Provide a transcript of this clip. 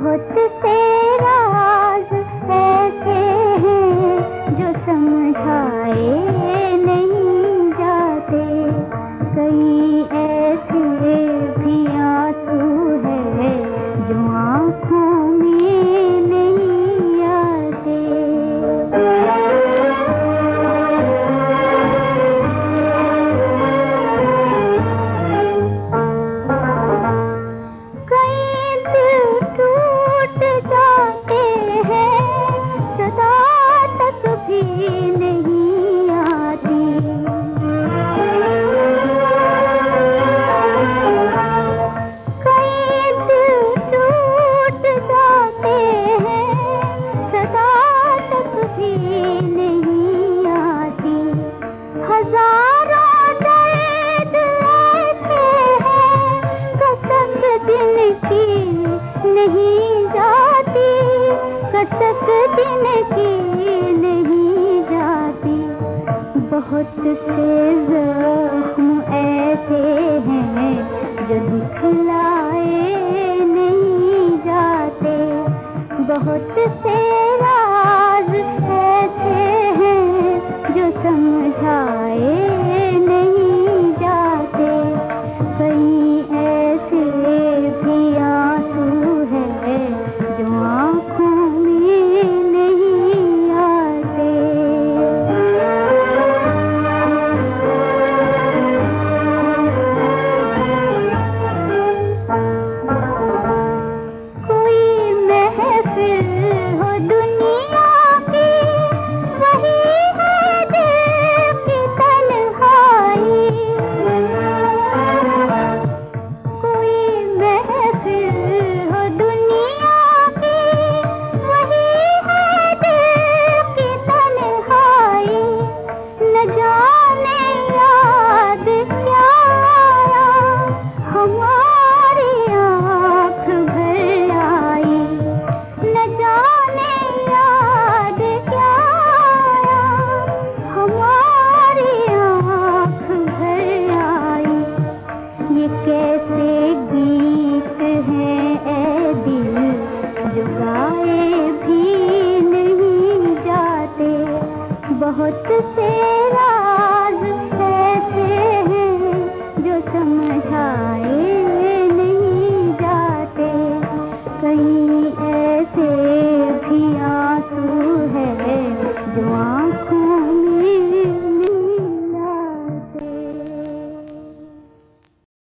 बहुत से नहीं जाती कटक दिन की नहीं जाती। बहुत से जख्म ऐसे हैं जो दिखलाए नहीं जाते। बहुत से राज ऐसे हैं जो समझाए बहुत से